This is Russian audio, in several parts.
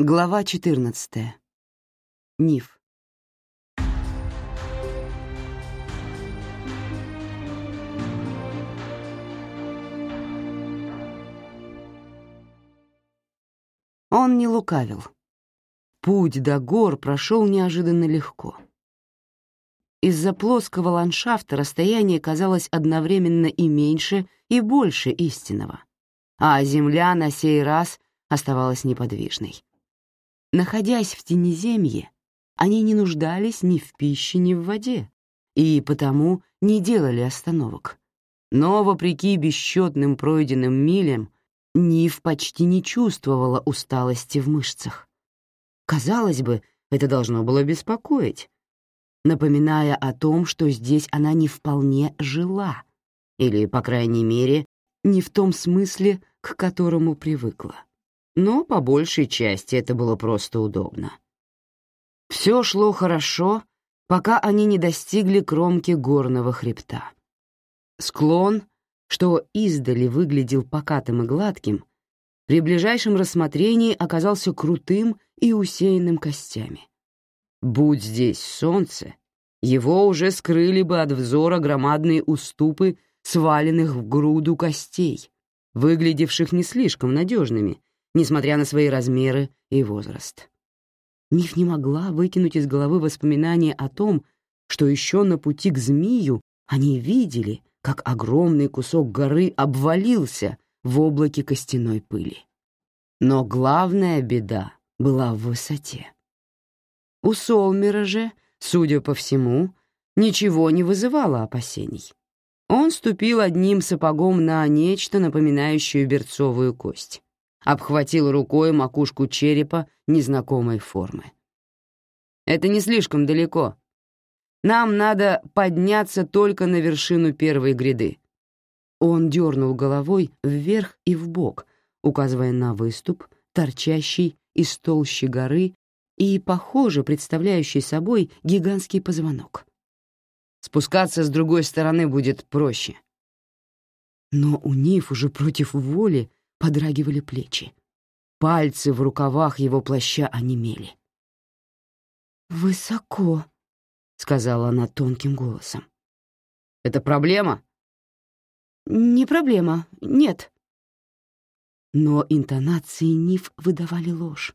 Глава 14. Ниф. Он не лукавил. Путь до гор прошел неожиданно легко. Из-за плоского ландшафта расстояние казалось одновременно и меньше, и больше истинного, а земля на сей раз оставалась неподвижной. Находясь в тенеземье, они не нуждались ни в пище, ни в воде, и потому не делали остановок. Но, вопреки бесчетным пройденным милям, Нив почти не чувствовала усталости в мышцах. Казалось бы, это должно было беспокоить, напоминая о том, что здесь она не вполне жила, или, по крайней мере, не в том смысле, к которому привыкла но по большей части это было просто удобно. Все шло хорошо, пока они не достигли кромки горного хребта. Склон, что издали выглядел покатым и гладким, при ближайшем рассмотрении оказался крутым и усеянным костями. Будь здесь солнце, его уже скрыли бы от взора громадные уступы, сваленных в груду костей, выглядевших не слишком надежными, несмотря на свои размеры и возраст. Ниф не могла выкинуть из головы воспоминания о том, что еще на пути к змею они видели, как огромный кусок горы обвалился в облаке костяной пыли. Но главная беда была в высоте. У Солмера же, судя по всему, ничего не вызывало опасений. Он ступил одним сапогом на нечто, напоминающее берцовую кость обхватил рукой макушку черепа незнакомой формы. «Это не слишком далеко. Нам надо подняться только на вершину первой гряды». Он дернул головой вверх и вбок, указывая на выступ, торчащий из толщи горы и, похоже, представляющий собой гигантский позвонок. Спускаться с другой стороны будет проще. Но у Ниф уже против воли подрагивали плечи. Пальцы в рукавах его плаща онемели. «Высоко», — сказала она тонким голосом. «Это проблема?» «Не проблема, нет». Но интонации Ниф выдавали ложь,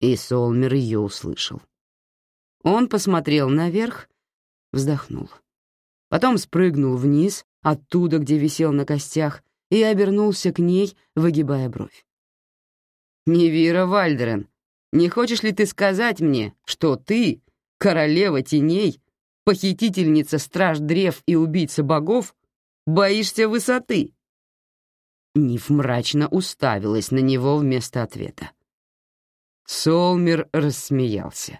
и Солмер ее услышал. Он посмотрел наверх, вздохнул. Потом спрыгнул вниз, оттуда, где висел на костях, и обернулся к ней, выгибая бровь. «Невира Вальдерен, не хочешь ли ты сказать мне, что ты, королева теней, похитительница страж древ и убийца богов, боишься высоты?» Ниф мрачно уставилась на него вместо ответа. Солмер рассмеялся,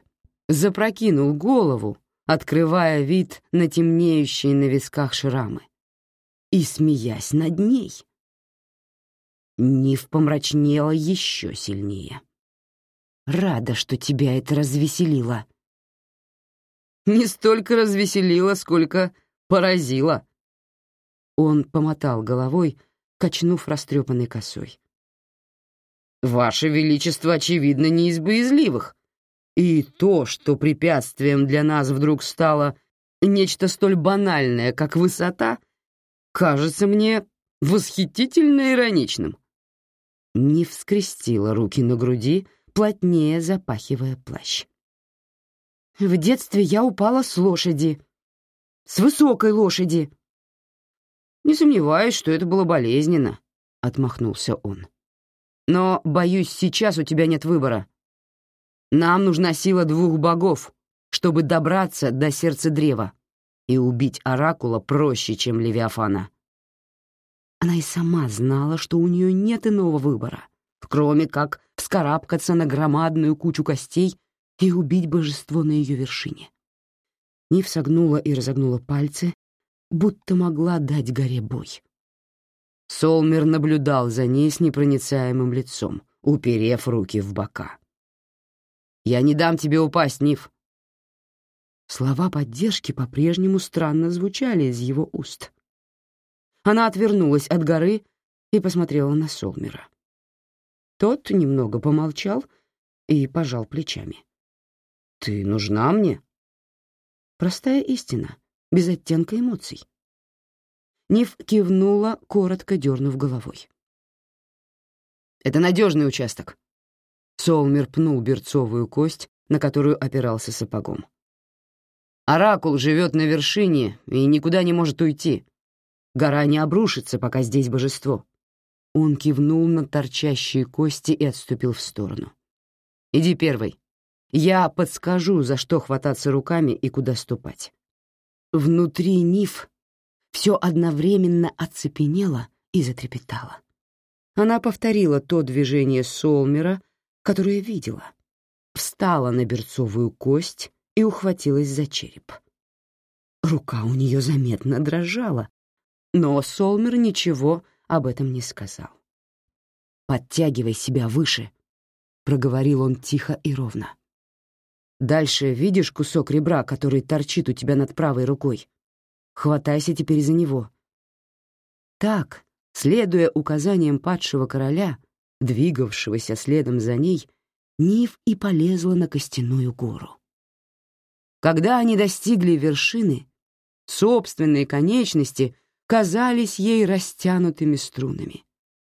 запрокинул голову, открывая вид на темнеющие на висках шрамы и смеясь над ней. Нив помрачнела еще сильнее. «Рада, что тебя это развеселило». «Не столько развеселило, сколько поразило». Он помотал головой, качнув растрепанной косой. «Ваше Величество, очевидно, не из боязливых. И то, что препятствием для нас вдруг стало нечто столь банальное, как высота — кажется мне восхитительно ироничным. Не вскрестила руки на груди, плотнее запахивая плащ. В детстве я упала с лошади. С высокой лошади. Не сомневаюсь, что это было болезненно, — отмахнулся он. Но, боюсь, сейчас у тебя нет выбора. Нам нужна сила двух богов, чтобы добраться до сердца древа и убить Оракула проще, чем Левиафана. Она и сама знала, что у нее нет иного выбора, кроме как вскарабкаться на громадную кучу костей и убить божество на ее вершине. Нив согнула и разогнула пальцы, будто могла дать горе бой. Солмер наблюдал за ней с непроницаемым лицом, уперев руки в бока. «Я не дам тебе упасть, Нив. Слова поддержки по-прежнему странно звучали из его уст. Она отвернулась от горы и посмотрела на Солмера. Тот немного помолчал, и пожал плечами. «Ты нужна мне?» Простая истина, без оттенка эмоций. Нив кивнула, коротко дернув головой. «Это надежный участок». Солмер пнул берцовую кость, на которую опирался сапогом. «Оракул живет на вершине и никуда не может уйти. Гора не обрушится, пока здесь божество». Он кивнул на торчащие кости и отступил в сторону. «Иди первый. Я подскажу, за что хвататься руками и куда ступать». Внутри Ниф все одновременно оцепенело и затрепетало. Она повторила то движение Солмера, которое видела. Встала на берцовую кость и ухватилась за череп. Рука у нее заметно дрожала, но Солмер ничего об этом не сказал. «Подтягивай себя выше», — проговорил он тихо и ровно. «Дальше видишь кусок ребра, который торчит у тебя над правой рукой? Хватайся теперь за него». Так, следуя указаниям падшего короля, двигавшегося следом за ней, Нив и полезла на костяную гору. Когда они достигли вершины, собственные конечности казались ей растянутыми струнами.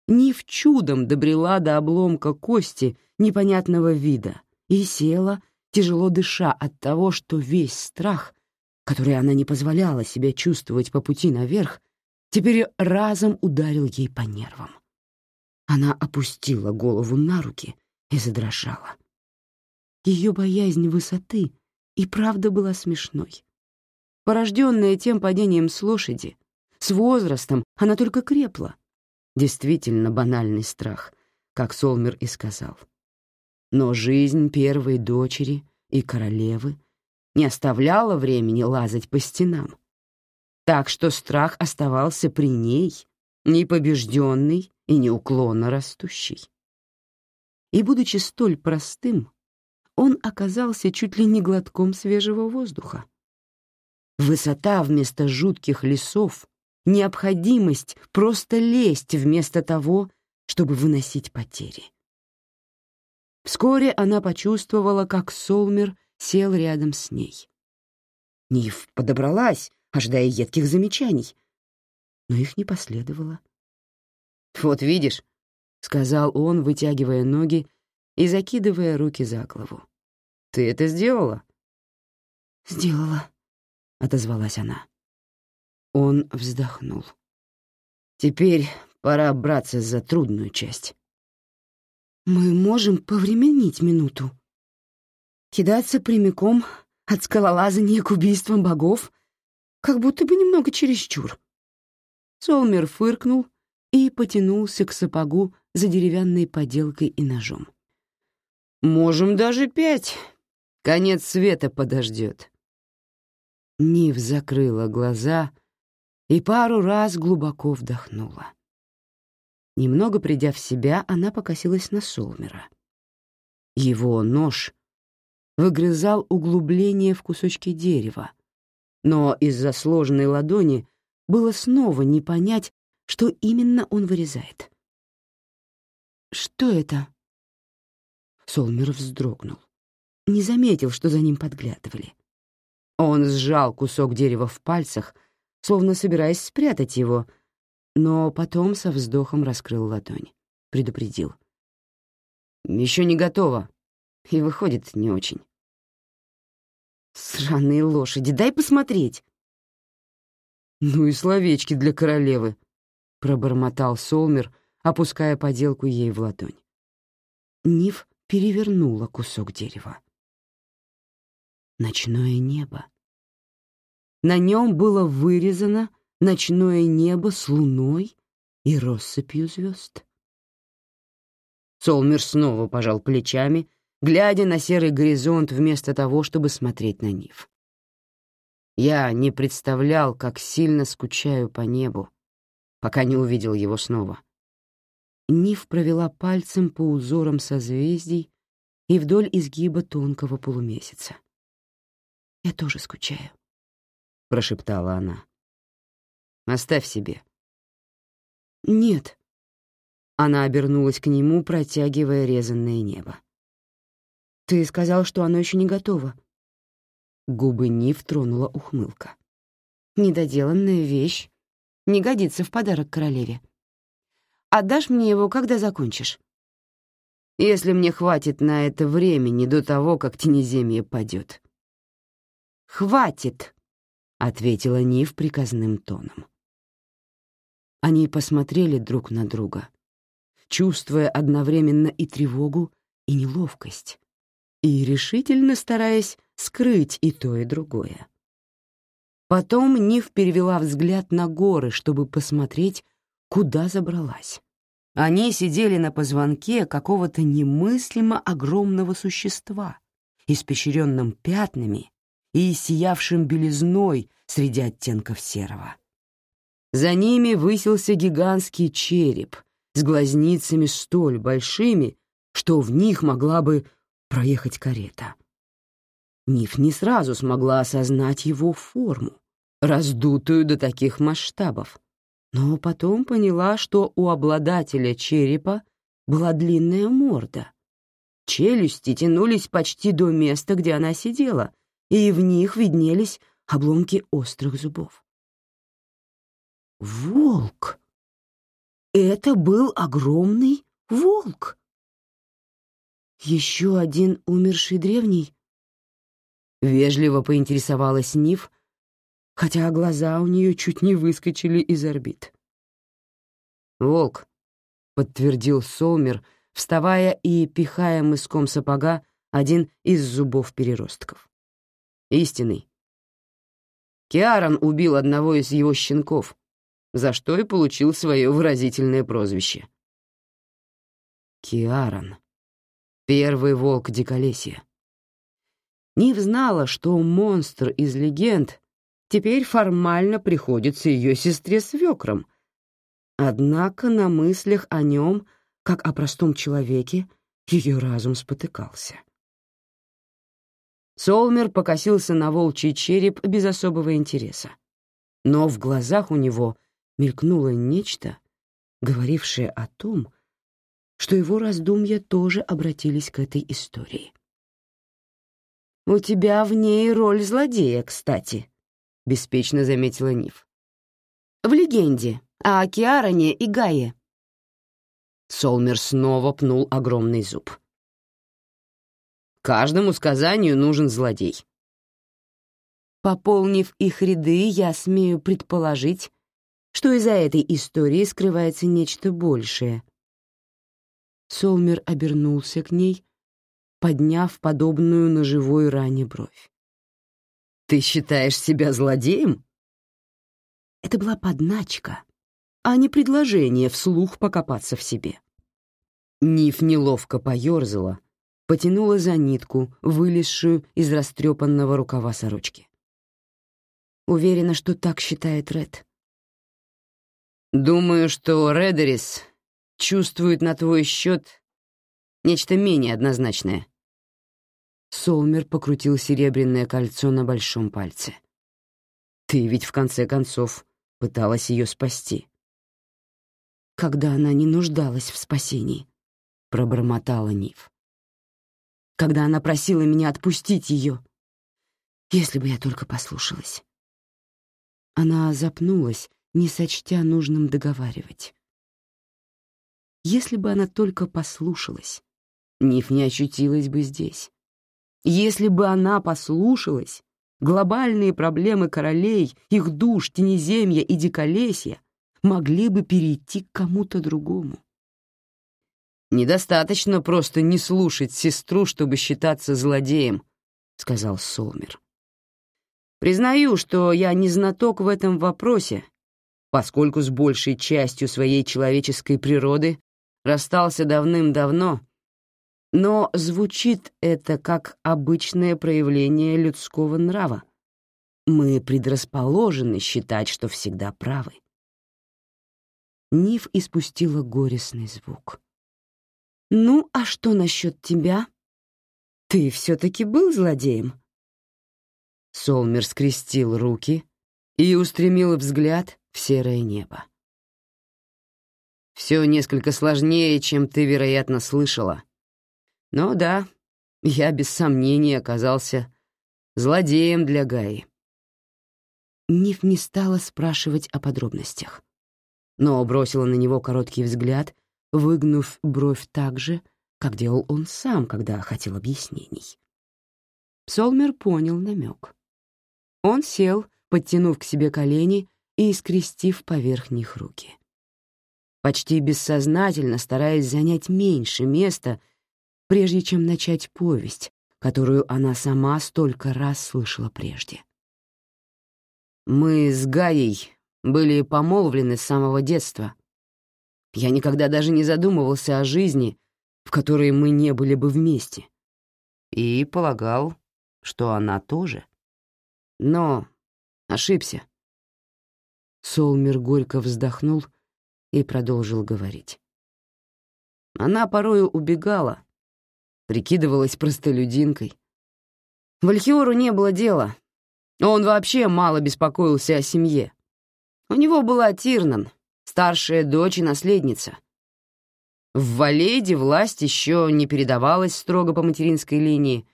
Нив чудом добрела до обломка кости непонятного вида и села, тяжело дыша от того, что весь страх, который она не позволяла себе чувствовать по пути наверх, теперь разом ударил ей по нервам. Она опустила голову на руки и задрожала. Ее боязнь высоты и правда была смешной. Порожденная тем падением с лошади, с возрастом она только крепла. Действительно банальный страх, как Солмер и сказал. Но жизнь первой дочери и королевы не оставляла времени лазать по стенам. Так что страх оставался при ней, непобежденный и неуклонно растущий. И, будучи столь простым, он оказался чуть ли не глотком свежего воздуха. Высота вместо жутких лесов необходимость просто лезть вместо того, чтобы выносить потери. Вскоре она почувствовала, как Солмер сел рядом с ней. Нив подобралась, ожидая едких замечаний, но их не последовало. «Вот видишь», — сказал он, вытягивая ноги и закидывая руки за голову. «Ты это сделала?» «Сделала», — отозвалась она. Он вздохнул. Теперь пора браться за трудную часть. Мы можем повременить минуту. Кидаться прямиком от скалолазания к убийствам богов, как будто бы немного чересчур. Солмер фыркнул и потянулся к сапогу за деревянной поделкой и ножом. «Можем даже пять. Конец света подождет». Нив закрыла глаза и пару раз глубоко вдохнула. Немного придя в себя, она покосилась на Солмера. Его нож выгрызал углубление в кусочке дерева, но из-за сложенной ладони было снова не понять, что именно он вырезает. «Что это?» Солмер вздрогнул. Не заметил, что за ним подглядывали. Он сжал кусок дерева в пальцах — словно собираясь спрятать его, но потом со вздохом раскрыл ладонь. Предупредил. «Еще не готово. И выходит не очень». «Сраные лошади, дай посмотреть!» «Ну и словечки для королевы», — пробормотал Солмер, опуская поделку ей в ладонь. Нив перевернула кусок дерева. Ночное небо. На нем было вырезано ночное небо с луной и россыпью звезд. Солмер снова пожал плечами, глядя на серый горизонт вместо того, чтобы смотреть на Нив. Я не представлял, как сильно скучаю по небу, пока не увидел его снова. Нив провела пальцем по узорам созвездий и вдоль изгиба тонкого полумесяца. Я тоже скучаю. — прошептала она. «Оставь себе». «Нет». Она обернулась к нему, протягивая резанное небо. Ты сказал, что оно еще не готово. Губы Нив тронула ухмылка. Недоделанная вещь. Не годится в подарок королеве. Отдашь мне его, когда закончишь? Если мне хватит на это времени до того, как тенеземье падет. «Хватит!» — ответила Нив приказным тоном. Они посмотрели друг на друга, чувствуя одновременно и тревогу, и неловкость, и решительно стараясь скрыть и то, и другое. Потом Нив перевела взгляд на горы, чтобы посмотреть, куда забралась. Они сидели на позвонке какого-то немыслимо огромного существа, испещренным пятнами и сиявшим белизной среди оттенков серого. За ними высился гигантский череп с глазницами столь большими, что в них могла бы проехать карета. Ниф не сразу смогла осознать его форму, раздутую до таких масштабов, но потом поняла, что у обладателя черепа была длинная морда. Челюсти тянулись почти до места, где она сидела, и в них виднелись обломки острых зубов. Волк! Это был огромный волк! Еще один умерший древний? Вежливо поинтересовалась Ниф, хотя глаза у нее чуть не выскочили из орбит. «Волк», — подтвердил Солмер, вставая и пихая мыском сапога один из зубов переростков. «Истинный. Киарон убил одного из его щенков, за что и получил свое выразительное прозвище. Киарон. Первый волк Диколесья. Нив знала, что монстр из легенд теперь формально приходится ее сестре свекром. Однако на мыслях о нем, как о простом человеке, ее разум спотыкался. Солмер покосился на волчий череп без особого интереса. Но в глазах у него мелькнуло нечто, говорившее о том, что его раздумья тоже обратились к этой истории. «У тебя в ней роль злодея, кстати», беспечно заметила Ниф. В легенде о Океароне и Гае. Солмер снова пнул огромный зуб. Каждому сказанию нужен злодей. Пополнив их ряды, я смею предположить, что из-за этой истории скрывается нечто большее. Солмер обернулся к ней, подняв подобную ножевой ране бровь. Ты считаешь себя злодеем? Это была подначка, а не предложение вслух покопаться в себе. Ниф неловко поёрзала, потянула за нитку, вылезшую из растрепанного рукава сорочки. Уверена, что так считает Ред. Думаю, что Редерис чувствует на твой счет нечто менее однозначное. Солмер покрутил серебряное кольцо на большом пальце. «Ты ведь в конце концов пыталась ее спасти». «Когда она не нуждалась в спасении», — пробормотала Нив. «Когда она просила меня отпустить ее. Если бы я только послушалась». Она запнулась, не сочтя нужным договаривать. Если бы она только послушалась, Ниф не очутилась бы здесь. Если бы она послушалась, глобальные проблемы королей, их душ, тенеземья и диколесья могли бы перейти к кому-то другому. «Недостаточно просто не слушать сестру, чтобы считаться злодеем», — сказал Солмер. «Признаю, что я не знаток в этом вопросе, поскольку с большей частью своей человеческой природы расстался давным-давно но звучит это как обычное проявление людского нрава. Мы предрасположены считать, что всегда правы. Ниф испустила горестный звук. «Ну, а что насчет тебя? Ты все-таки был злодеем?» Солмер скрестил руки и устремил взгляд в серое небо. «Все несколько сложнее, чем ты, вероятно, слышала», ну да, я без сомнения оказался злодеем для Гаи. Ниф не стала спрашивать о подробностях, но бросила на него короткий взгляд, выгнув бровь так же, как делал он сам, когда хотел объяснений. Солмер понял намек. Он сел, подтянув к себе колени и скрестив поверх них руки. Почти бессознательно стараясь занять меньше места, прежде чем начать повесть, которую она сама столько раз слышала прежде. Мы с Гаей были помолвлены с самого детства. Я никогда даже не задумывался о жизни, в которой мы не были бы вместе. И полагал, что она тоже. Но ошибся. Солмер горько вздохнул и продолжил говорить. Она порою убегала, прикидывалась простолюдинкой. Вальхиору не было дела. Он вообще мало беспокоился о семье. У него была Тирнан, старшая дочь и наследница. В Валейде власть еще не передавалась строго по материнской линии,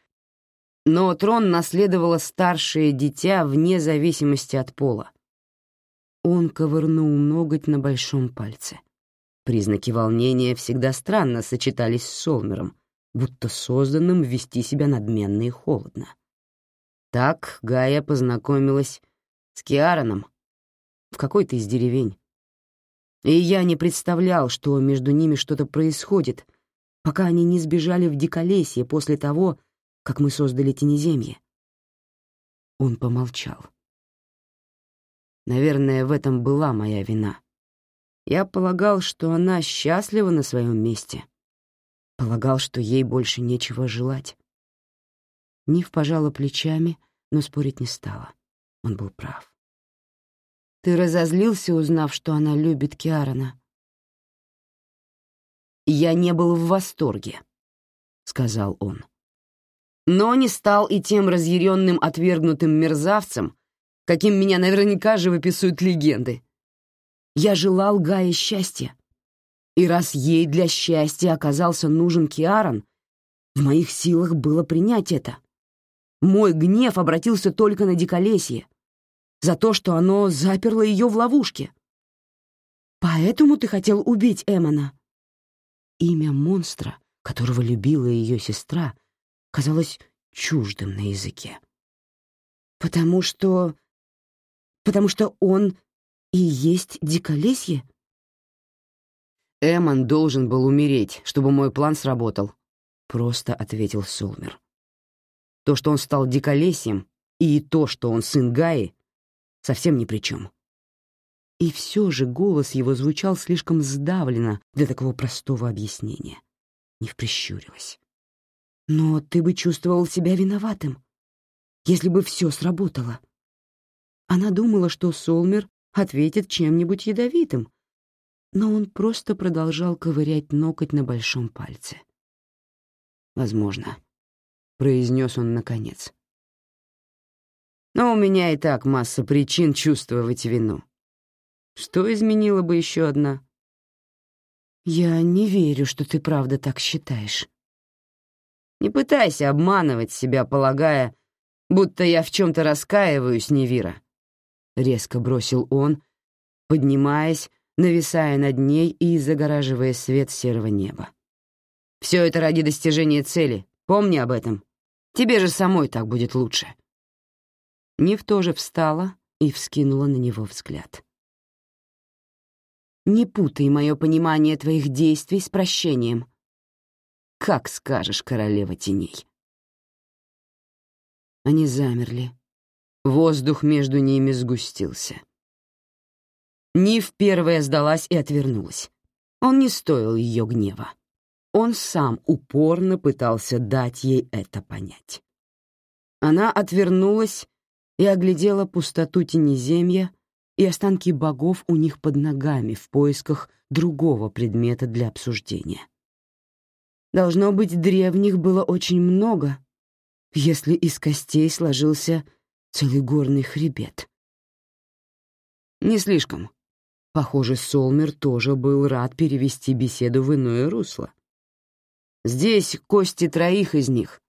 но трон наследовало старшее дитя вне зависимости от пола. Он ковырнул ноготь на большом пальце. Признаки волнения всегда странно сочетались с Солмером, будто созданным вести себя надменно и холодно. Так Гая познакомилась с Киараном в какой-то из деревень. И я не представлял, что между ними что-то происходит, пока они не сбежали в Диколесье после того, как мы создали Тенеземье. Он помолчал. Наверное, в этом была моя вина. Я полагал, что она счастлива на своем месте. Полагал, что ей больше нечего желать. Нив пожала плечами, но спорить не стала. Он был прав. «Ты разозлился, узнав, что она любит Киарона?» «Я не был в восторге», — сказал он. «Но не стал и тем разъяренным отвергнутым мерзавцем, каким меня наверняка живописуют легенды. Я желал Гае счастья. И раз ей для счастья оказался нужен Киарон, в моих силах было принять это. Мой гнев обратился только на диколесье, за то, что оно заперло ее в ловушке. Поэтому ты хотел убить Эмона. Имя монстра, которого любила ее сестра, казалось чуждым на языке. Потому что Потому что он и есть диколесье? Эмон должен был умереть, чтобы мой план сработал, просто ответил Солмер. То, что он стал диколесьем, и то, что он сын Гаи, совсем ни при чем. И все же голос его звучал слишком сдавленно для такого простого объяснения. Не прищурилась. Но ты бы чувствовал себя виноватым, если бы все сработало. Она думала, что Солмер ответит чем-нибудь ядовитым, но он просто продолжал ковырять ноготь на большом пальце. «Возможно», — произнес он наконец. «Но у меня и так масса причин чувствовать вину. Что изменила бы еще одна?» «Я не верю, что ты правда так считаешь». «Не пытайся обманывать себя, полагая, будто я в чем-то раскаиваюсь, Невира. — резко бросил он, поднимаясь, нависая над ней и загораживая свет серого неба. «Все это ради достижения цели. Помни об этом. Тебе же самой так будет лучше». Нив тоже встала и вскинула на него взгляд. «Не путай мое понимание твоих действий с прощением. Как скажешь, королева теней». Они замерли, Воздух между ними сгустился. Нив первая сдалась и отвернулась. Он не стоил ее гнева. Он сам упорно пытался дать ей это понять. Она отвернулась и оглядела пустоту тенеземья и останки богов у них под ногами в поисках другого предмета для обсуждения. Должно быть, древних было очень много, если из костей сложился целый горный хребет. Не слишком. Похоже, Солмер тоже был рад перевести беседу в иное русло. Здесь кости троих из них,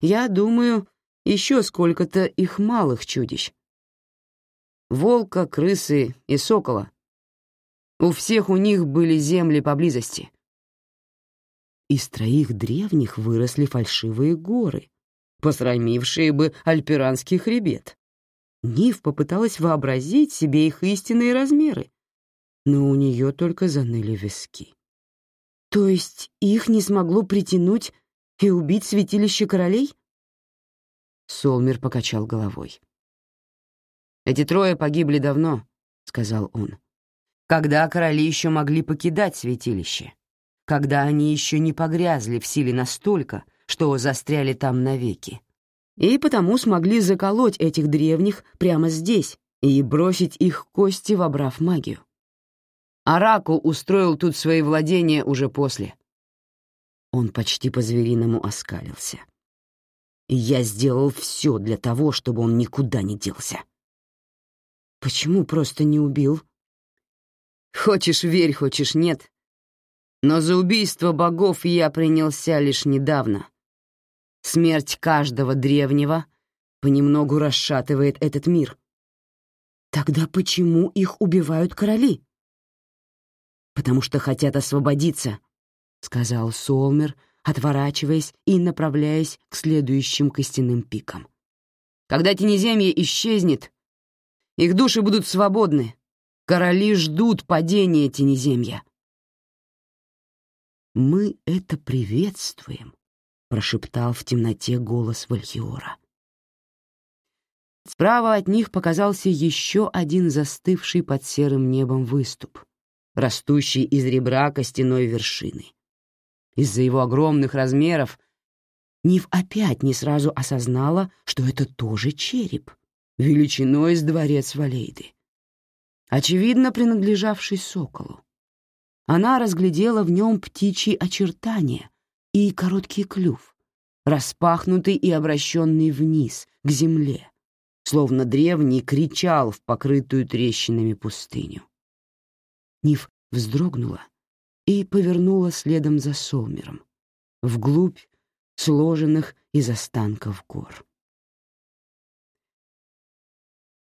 я думаю, еще сколько-то их малых чудищ. Волка, крысы и сокола. У всех у них были земли поблизости. Из троих древних выросли фальшивые горы, посрамившие бы альпиранский хребет. Нив попыталась вообразить себе их истинные размеры, но у нее только заныли виски. То есть их не смогло притянуть и убить святилище королей? Солмер покачал головой. «Эти трое погибли давно», — сказал он, «когда короли еще могли покидать святилище, когда они еще не погрязли в силе настолько, что застряли там навеки, и потому смогли заколоть этих древних прямо здесь и бросить их кости, вобрав магию. Оракул устроил тут свои владения уже после». Он почти по-звериному оскалился и я сделал все для того, чтобы он никуда не делся. Почему просто не убил? Хочешь верь, хочешь нет. Но за убийство богов я принялся лишь недавно. Смерть каждого древнего понемногу расшатывает этот мир. Тогда почему их убивают короли? Потому что хотят освободиться, — сказал Солмер, — отворачиваясь и направляясь к следующим костяным пикам. Когда Тенеземье исчезнет, их души будут свободны. Короли ждут падения Тенеземья. «Мы это приветствуем», — прошептал в темноте голос Вальхиора. Справа от них показался еще один застывший под серым небом выступ, растущий из ребра костяной вершины. Из-за его огромных размеров Нив опять не сразу осознала, что это тоже череп, величиной с дворец Валейды. Очевидно, принадлежавший соколу. Она разглядела в нем птичьи очертания и короткий клюв, распахнутый и обращенный вниз, к земле, словно древний кричал в покрытую трещинами пустыню. Нив вздрогнула и повернула следом за Солмером, вглубь сложенных из останков гор.